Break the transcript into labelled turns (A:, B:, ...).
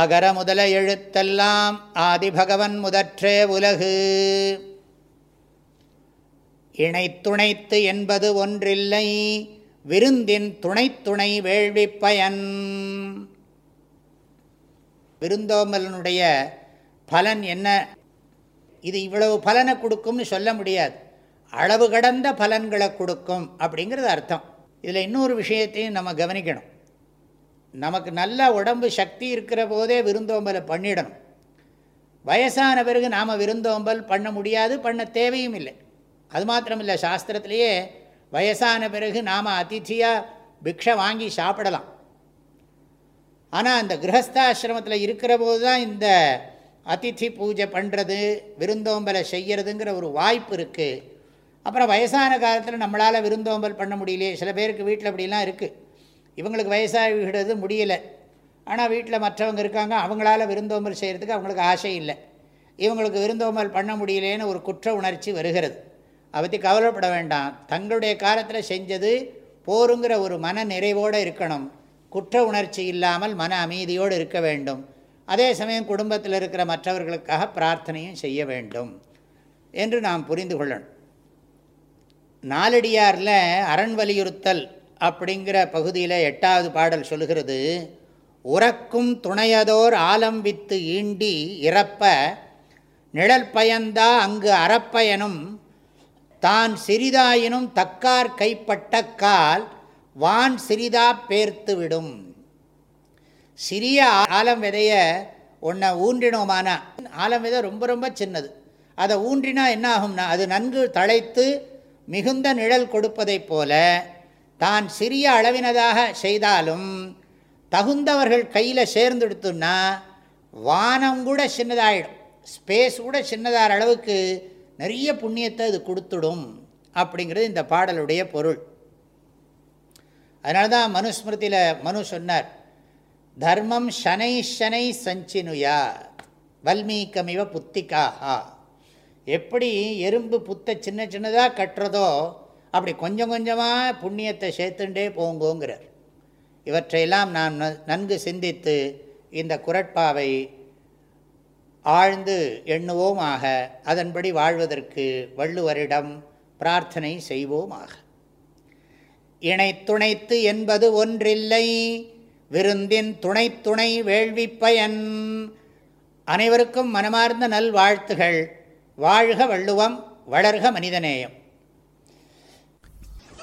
A: அகர முதல எழுத்தெல்லாம் ஆதிபகவன் முதற்றே உலகு இணைத்துணைத்து என்பது ஒன்றில்லை விருந்தின் துணைத்துணை வேள்விப்பயன் விருந்தோமலனுடைய பலன் என்ன இது இவ்வளவு பலனை கொடுக்கும்னு சொல்ல முடியாது அளவு கடந்த பலன்களை கொடுக்கும் அப்படிங்கிறது அர்த்தம் இதில் இன்னொரு விஷயத்தையும் நம்ம கவனிக்கணும் நமக்கு நல்ல உடம்பு சக்தி இருக்கிற போதே விருந்தோம்பலை பண்ணிடணும் வயசான பிறகு நாம் விருந்தோம்பல் பண்ண முடியாது பண்ண தேவையும் இல்லை அது மாத்திரமில்லை சாஸ்திரத்திலேயே வயசான பிறகு நாம் அதிதியாக பிக்ஷை வாங்கி சாப்பிடலாம் ஆனால் அந்த கிரகஸ்தாசிரமத்தில் இருக்கிற போது தான் இந்த அதிதி பூஜை பண்ணுறது விருந்தோம்பலை செய்கிறதுங்கிற ஒரு வாய்ப்பு இருக்குது அப்புறம் வயசான காலத்தில் நம்மளால் விருந்தோம்பல் பண்ண முடியலையே சில பேருக்கு வீட்டில் அப்படிலாம் இருக்குது இவங்களுக்கு வயசாகிவிடுறது முடியலை ஆனால் வீட்டில் மற்றவங்க இருக்காங்க அவங்களால் விருந்தோம்பல் செய்கிறதுக்கு அவங்களுக்கு ஆசை இல்லை இவங்களுக்கு விருந்தோம்பல் பண்ண முடியலேன்னு ஒரு குற்ற உணர்ச்சி வருகிறது அதை பற்றி கவலைப்பட வேண்டாம் தங்களுடைய காலத்தில் செஞ்சது போருங்கிற ஒரு மன நிறைவோடு இருக்கணும் குற்ற உணர்ச்சி இல்லாமல் மன அமைதியோடு இருக்க வேண்டும் அதே சமயம் குடும்பத்தில் இருக்கிற மற்றவர்களுக்காக பிரார்த்தனையும் செய்ய வேண்டும் என்று நாம் புரிந்து கொள்ளணும் நாலடியாரில் அரண் வலியுறுத்தல் அப்படிங்கிற பகுதியில் எட்டாவது பாடல் சொல்கிறது உறக்கும் துணையதோர் ஆலம்பித்து ஈண்டி இறப்ப நிழல் பயந்தா அங்கு அறப்பயனும் தான் சிறிதாயினும் தக்கார் கைப்பட்ட கால் வான் சிறிதா பேர்த்து விடும் சிறிய ஆலம் விதைய ஒன்றை ஊன்றினோமானா ஆலம் விதை ரொம்ப ரொம்ப சின்னது அதை ஊன்றினா என்ன ஆகும்னா அது நன்கு தழைத்து மிகுந்த நிழல் கொடுப்பதைப் போல தான் சிறிய அளவினதாக செய்தாலும் தகுந்தவர்கள் கையில் சேர்ந்துடுத்துன்னா வானம் கூட சின்னதாகிடும் ஸ்பேஸ் கூட சின்னதாகிற அளவுக்கு நிறைய புண்ணியத்தை இது கொடுத்துடும் அப்படிங்கிறது இந்த பாடலுடைய பொருள் அதனால தான் மனுஸ்மிருதியில் மனு சொன்னார் தர்மம் ஷனை ஷனை சஞ்சினுயா வல்மீக்கமிவ புத்திகாஹா எப்படி எறும்பு புத்தை சின்ன சின்னதாக கட்டுறதோ அப்படி கொஞ்சம் கொஞ்சமாக புண்ணியத்தை சேர்த்துண்டே போங்கோங்கிறார் இவற்றையெல்லாம் நாம் நன்கு சிந்தித்து இந்த குரட்பாவை ஆழ்ந்து எண்ணுவோமாக அதன்படி வாழ்வதற்கு வள்ளுவரிடம் பிரார்த்தனை செய்வோமாக இணைத்துணைத்து என்பது ஒன்றில்லை விருந்தின் துணை துணை வேள்வி பயன் அனைவருக்கும் மனமார்ந்த நல்வாழ்த்துகள் வாழ்க வள்ளுவம் வளர்க மனிதநேயம்